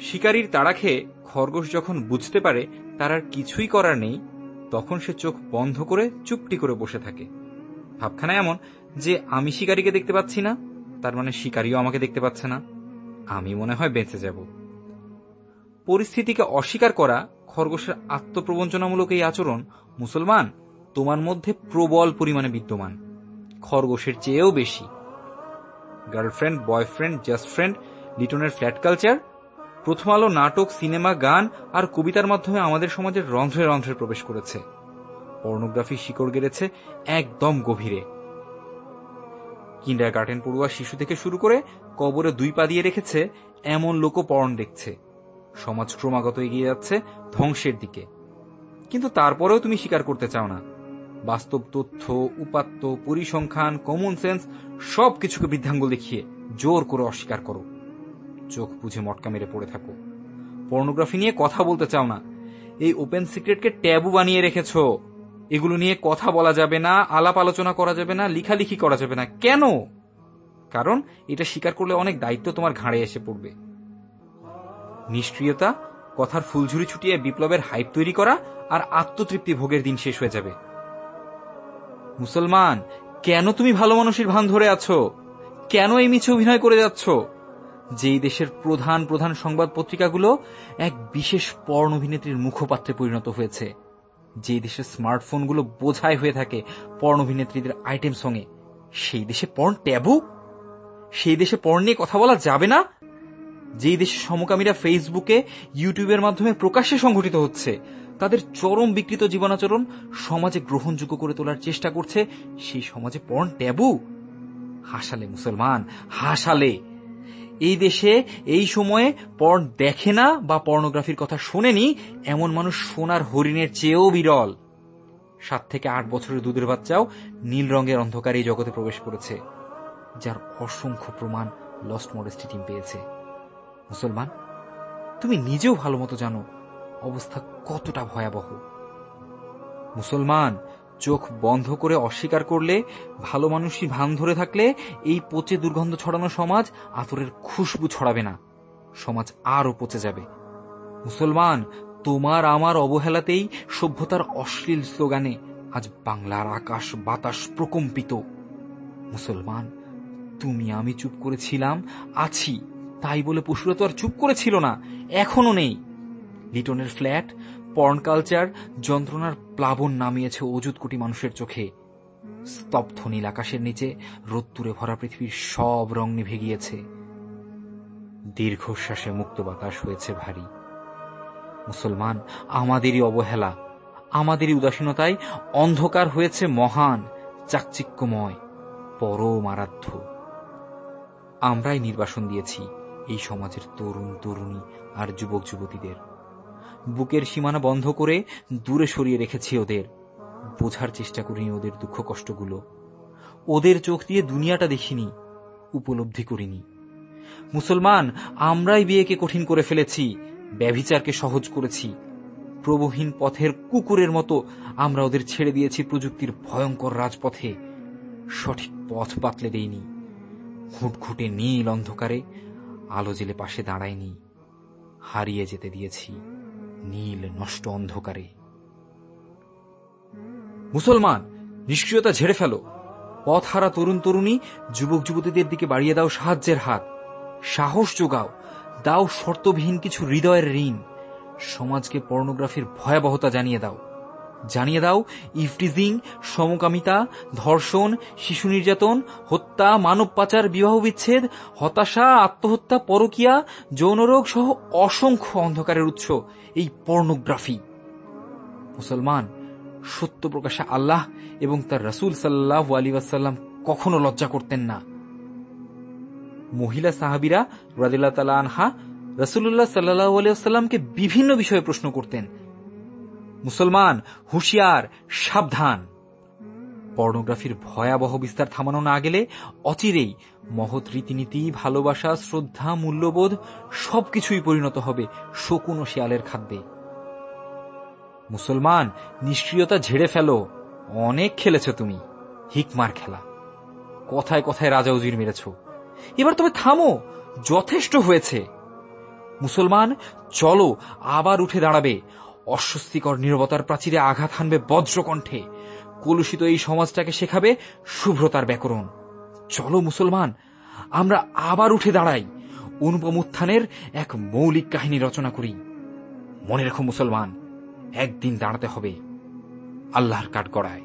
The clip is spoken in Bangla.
শিকারীর তাড়া খেয়ে খরগোশ যখন বুঝতে পারে তার আর কিছুই করার নেই, তখন সে চোখ বন্ধ করে চুপটি করে বসে থাকে। ভাবখানা এমন যে আমি শিকারীকে দেখতে পাচ্ছি না, তার মানে শিকারীও আমাকে দেখতে পাচ্ছে না। আমি মনে হয় বেঁচে যাব। পরিস্থিতিকে অস্বীকার করা খরগোশের আত্মপ্রবঞ্চনামূলক এই আচরণ, মুসলমান, তোমার মধ্যে প্রবল পরিমাণে বিদ্যমান। খরগোশের চেয়েও বেশি। গার্লফ্রেন্ড, বয়ফ্রেন্ড, জাস্ট ফ্রেন্ড, লিটনের ফ্ল্যাট কালচার প্রথম আলো নাটক, সিনেমা, গান আর কবিতার মাধ্যমে আমাদের সমাজের রন্ধ্রে রন্ধ্রে প্রবেশ করেছে। পর্নোগ্রাফি শিকড় গেড়েছে একদম গভীরে। কিন্ডার গার্ডেন পড়ুয়া শিশু থেকে শুরু করে কবরে দুই পা দিয়ে রেখেছে এমন লোকও পর্ন দেখছে। সমাজ ক্রমাগত এগিয়ে যাচ্ছে ধ্বংসের দিকে। কিন্তু তারপরেও তুমি স্বীকার করতে চাও না। বাস্তব তথ্য, উপাত্ত, পরিসংখ্যান কমন সেন্স সবকিছুকে বৃদ্ধাঙ্গুল দেখিয়ে জোর করে অস্বীকার করো। চোখ বুঝে মটকা মেরে পড়ে থাকো। পর্নোগ্রাফি নিয়ে কথা বলতে চাও না। এই ওপেন সিক্রেটকে ট্যাবু বানিয়ে রেখেছ। এগুলো নিয়ে কথা বলা যাবে না, আলাপ আলোচনা করা যাবে না, লিখালিখি করা যাবে না। কেন? কারণ এটা স্বীকার করলে অনেক দায়িত্ব তোমার ঘাড়ে এসে পড়বে। নিষ্ক্রিয়তা, কথার ফুলঝুরি ছুটিয়ে বিপ্লবের হাইপ তৈরি করা আর আত্মতৃপ্তি ভোগের দিন শেষ হয়ে যাবে। মুসলমান, কেন তুমি ভালো মানুষের ভান ধরে আছো? কেন এই মিছে অভিনয় করে যাচ্ছ? যেই দেশের প্রধান প্রধান সংবাদ পত্রিকাগুলো এক বিশেষ পর্ণ অভিনেত্রীর মুখপাত্রে পরিণত হয়েছে। যেই দেশের স্মার্টফোনগুলো বোঝাই হয়ে থাকে পর্ণ অভিনেত্রীদের আইটেম সঙ্গে। সেই দেশে পর্ন ট্যাবু? সেই দেশে পর্ন নিয়ে কথা বলা যাবে না? যেই দেশের সমকামীরা ফেসবুকে, ইউটিউবের মাধ্যমে প্রকাশ্যে সংঘটিত হচ্ছে, তাদের চরম বিকৃত জীবনাচরণ সমাজে গ্রহণযোগ্য করে তোলার চেষ্টা করছে সেই সমাজে পর্ন ট্যাবু? হাসালে মুসলমান, হাসালে। এই দেশে এই সময়ে পর্ন দেখে না বা পর্নোগ্রাফির কথা শোনেনি এমন মানুষ সোনার হরিণের চেয়েও বিরল। সাত থেকে আট বছরের দুধের বাচ্চাও নীল রঙের অন্ধকারে এই জগতে প্রবেশ করেছে, যার অসংখ্য প্রমাণ লস্ট মডেস্টি টিম পেয়েছে। মুসলমান, তুমি নিজেও ভালো মতো জানো অবস্থা কতটা ভয়াবহ। মুসলমান চোখ বন্ধ করে অস্বীকার করলে, ভালো মানুষই ভান ধরে থাকলে, এই পচে দুর্গন্ধ ছড়ানো সমাজ আতরের খুশবু ছড়াবে না। সমাজ আরও পচে যাবে। মুসলমান, তোমার আমার অবহেলাতেই সভ্যতার অশ্লীল স্লোগানে আজ বাংলার আকাশ বাতাস প্রকম্পিত। মুসলমান, তুমি আমি চুপ করেছিলাম, আছি, তাই বলে পশুরা তো আর চুপ করেছিল না, এখনও নেই। লিটনের ফ্ল্যাট পর্ন কালচার যন্ত্রণার প্লাবন নামিয়েছে অজুত কোটি মানুষের চোখে। স্তব্ধ নীল আকাশের নিচে রোত্তুরে ভরা পৃথিবীর সব রং নিভে গিয়েছে। দীর্ঘশ্বাসে মুক্ত বাতাস হয়েছে ভারী। মুসলমান, আমাদেরই অবহেলা, আমাদেরই উদাসীনতায় অন্ধকার হয়েছে মহান, চাকচিক্যময়, পরম আরাধ্য। আমরাই নির্বাসন দিয়েছি এই সমাজের তরুণ, তরুণী আর যুবক যুবতীদের বুকের সীমানা বন্ধ করে দূরে সরিয়ে রেখেছি ওদের। বোঝার চেষ্টা করিনি ওদের দুঃখ কষ্টগুলো। ওদের চোখ দিয়ে দুনিয়াটা দেখিনি, উপলব্ধি করিনি। মুসলমান, আমরাই বিয়েকে কঠিন করে ফেলেছি, ব্যভিচারকে সহজ করেছি। প্রবহীন পথের কুকুরের মতো আমরা ওদের ছেড়ে দিয়েছি প্রযুক্তির ভয়ঙ্কর রাজপথে। সঠিক পথ বাতলে দেইনি। ঘুটঘুটে নীল অন্ধকারে আলো জেলে পাশে দাঁড়ায়নি হারিয়ে যেতে দিয়েছি। নীল, নষ্ট অন্ধকারে। মুসলমান, নিষ্ক্রিয়তা ঝেড়ে ফেলো। পথ হারা তরুণ তরুণী, যুবক যুবতীদের দিকে বাড়িয়ে দাও সাহায্যের হাত। সাহস যোগাও, দাও শর্তবিহীন কিছু হৃদয়ের ঋণ। সমাজকে পর্নোগ্রাফির ভয়াবহতা জানিয়ে দাও। জানিয়ে দাও, ইফটিজিং, সমকামিতা, ধর্ষণ, শিশু নির্যাতন, হত্যা, মানব পাচার, বিবাহ বিচ্ছেদ, হতাশা, আত্মহত্যা, পরকিয়া যৌনরোগ সহ অসংখ্য অন্ধকারের উৎস। এই পর্নোগ্রাফি। মুসলমান, সত্য প্রকাশে আল্লাহ এবং তার রসুল সাল্লাহ আলী ওয়াসাল্লাম কখনো লজ্জা করতেন না। মহিলা সাহাবিরা রাদিল্লা তালা আনহা রসুল্লাহ সাল্লাহ আলিয়াল্লামকে বিভিন্ন বিষয়ে প্রশ্ন করতেন। মুসলমান, হুঁশিয়ার, সাবধান। পর্নোগ্রাফির ভয়াবহ বিস্তার থামানো না গেলে অচিরেই মহৎ রীতিনীতি, ভালোবাসা, শ্রদ্ধা, মূল্যবোধ সবকিছুই পরিণত হবে শকুন ও শিয়ালের খাদ্যে। মুসলমান, নিষ্ক্রিয়তা ঝেড়ে ফেলো, অনেক খেলেছ তুমি, হিকমার খেলা। কথায় কথায় রাজা উজির মেরেছ। এবার তবে থামো, যথেষ্ট হয়েছে। মুসলমান, চলো, আবার উঠে দাঁড়াবে অস্বস্তিকর নিরবতার প্রাচীরে আঘাত হানবে বজ্রকণ্ঠে। কলুষিত এই সমাজটাকে শেখাবে শুভ্রতার ব্যাকরণ। চলো মুসলমান, আমরা আবার উঠে দাঁড়াই। অনুপম উত্থানের এক মৌলিক কাহিনী রচনা করি। মনে রেখো মুসলমান, একদিন দাঁড়াতে হবে আল্লাহর কাঠগড়ায়।